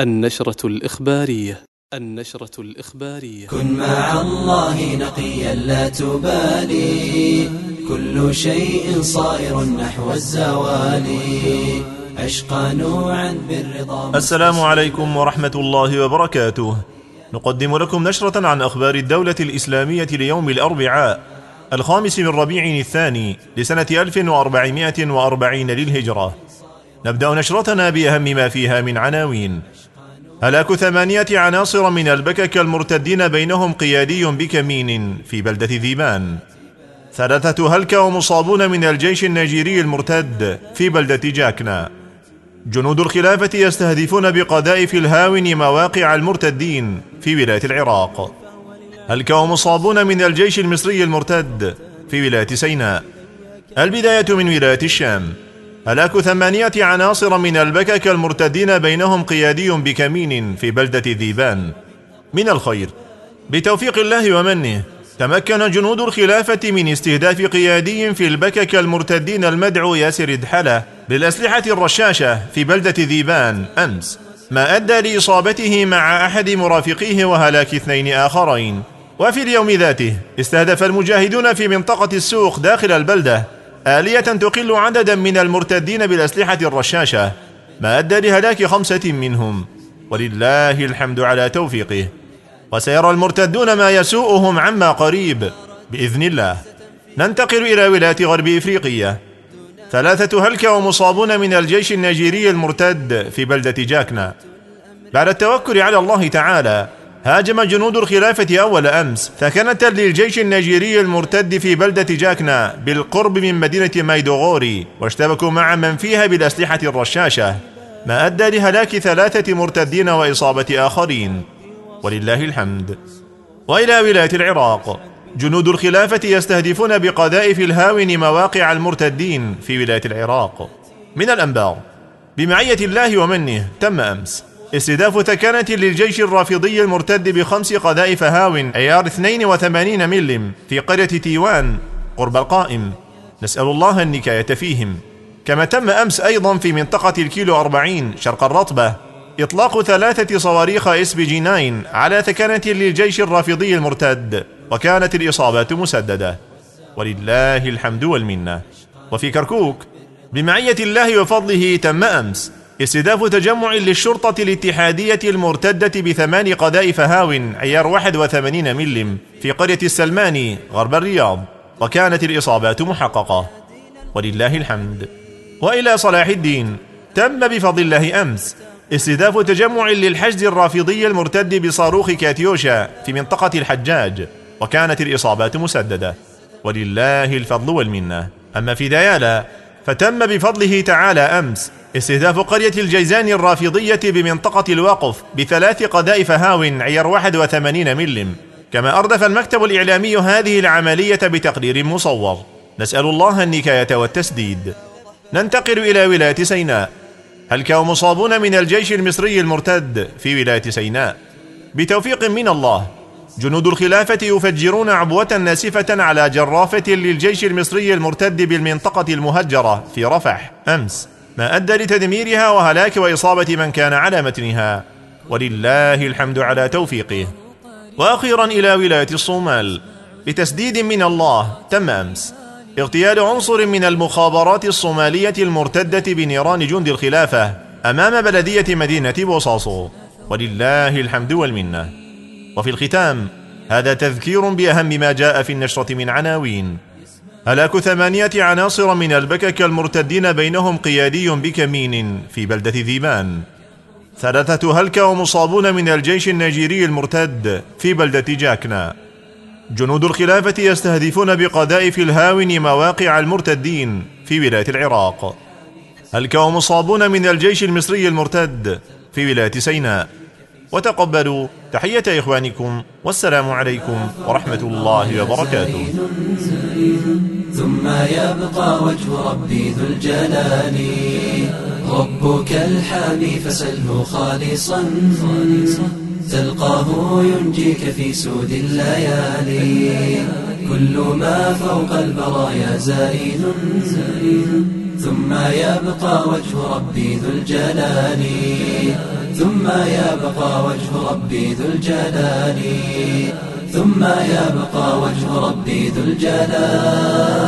النشرة الإخبارية النشرة الإخبارية. كن مع الله نقيا لا تبالي كل شيء صائر نحو الزوال. عشق نوعا بالرضا السلام عليكم ورحمة الله وبركاته. نقدم لكم نشرة عن أخبار الدولة الإسلامية ليوم الأربعاء الخامس من ربيع الثاني لسنة 1440 للهجرة. نبدأ نشرتنا بأهم ما فيها من عناوين. هلاك ثمانية عناصر من البكك المرتدين بينهم قيادي بكمين في بلدة ذيبان. ثلاثة هلك ومصابون من الجيش النيجيري المرتد في بلدة جاكنا. جنود الخلافة يستهدفون بقذائف الهاون مواقع المرتدين في ولاية العراق. هلك ومصابون من الجيش المصري المرتد في ولاية سيناء. البداية من ولاية الشام. هلاك ثمانية عناصر من البكك المرتدين بينهم قيادي بكمين في بلدة ذيبان. من الخير بتوفيق الله ومنه تمكن جنود الخلافة من استهداف قيادي في البكك المرتدين المدعو ياسر دحلة بالأسلحة الرشاشة في بلدة ذيبان. أمس ما أدى لإصابته مع أحد مرافقيه وهلاك اثنين آخرين. وفي اليوم ذاته استهدف المجاهدون في منطقة السوق داخل البلدة آلية تقل عددا من المرتدين بالأسلحة الرشاشة ما أدى لهلاك خمسة منهم. ولله الحمد على توفيقه. وسيرى المرتدون ما يسوءهم عما قريب. بإذن الله. ننتقل إلى ولاية غرب إفريقية ثلاثة هلك ومصابون من الجيش النيجيري المرتد في بلدة جاكنا. بعد التوكل على الله تعالى هاجم جنود الخلافة أول أمس ثكنة للجيش النيجيري المرتد في بلدة جاكنا بالقرب من مدينة مايدوغوري واشتبكوا مع من فيها بالأسلحة الرشاشة ما أدى لهلاك ثلاثة مرتدين وإصابة آخرين. ولله الحمد. وإلى ولاية العراق. جنود الخلافة يستهدفون بقذائف الهاون مواقع المرتدين في ولاية العراق. من الأنبار بمعية الله ومنه تم أمس. استهداف ثكنة للجيش الرافضي المرتد بخمس قذائف هاون عيار 82 ملم في قرية تيوان قرب القائم. نسأل الله النكاية فيهم. كما تم أمس أيضا في منطقة الكيلو 40 شرق الرطبة إطلاق ثلاثة صواريخ إس بي جي 9 على ثكنة للجيش الرافضي المرتد وكانت الإصابات مسددة. ولله الحمد والمنة. وفي كركوك بمعية الله وفضله تم أمس استهداف تجمع للشرطة الاتحادية المرتدة بثمان قذائف هاون عيار 81 ملم في قرية السلماني غرب الرياض وكانت الإصابات محققة. ولله الحمد. وإلى صلاح الدين. تم بفضل الله أمس استهداف تجمع للحشد الرافضي المرتد بصاروخ كاتيوشا في منطقة الحجاج وكانت الإصابات مسددة. ولله الفضل والمنة. أما في ديالا فتم بفضله تعالى أمس استهداف قرية الجيزان الرافضية بمنطقة الوقف بثلاث قذائف هاون عيار 81 ملم كما أردف المكتب الإعلامي هذه العملية بتقرير مصور. نسأل الله النكاية والتسديد. ننتقل إلى ولاية سيناء. هلك مصابون من الجيش المصري المرتد في ولاية سيناء؟ بتوفيق من الله. جنود الخلافة يفجرون عبوة ناسفة على جرافة للجيش المصري المرتد بالمنطقة المهجرة في رفح. أمس. ما أدى لتدميرها وهلاك وإصابة من كان على متنها. ولله الحمد على توفيقه. وأخيرا إلى ولاية الصومال. بتسديد من الله تم أمس. اغتيال عنصر من المخابرات الصومالية المرتدة بنيران جند الخلافة أمام بلدية مدينة بوصاصو ولله الحمد والمنة. وفي الختام هذا تذكير بأهم ما جاء في النشرة من عناوين. هلاك ثمانية عناصر من البكك المرتدين بينهم قيادي بكمين في بلدة ذيبان ثلاثة هلك ومصابون من الجيش النيجيري المرتد في بلدة جاكنا. جنود الخلافة يستهدفون بقذائف الهاون مواقع المرتدين في ولاية العراق. هلك ومصابون من الجيش المصري المرتد في ولاية سيناء. وتقبلوا تحية إخوانكم والسلام عليكم ورحمة الله وبركاته. ثم يبقى وجه ربي ذو الجلال. ربك الحامي فسله خالصا. تلقاه ينجيك في سود الليالي. كل ما فوق البرايا زائد. ثم يبقى وجه ربي ذو الجلال. ثم يبقى وجه ربي ذو الجلال. ثم يبقى وجه ربي ذو الجلال.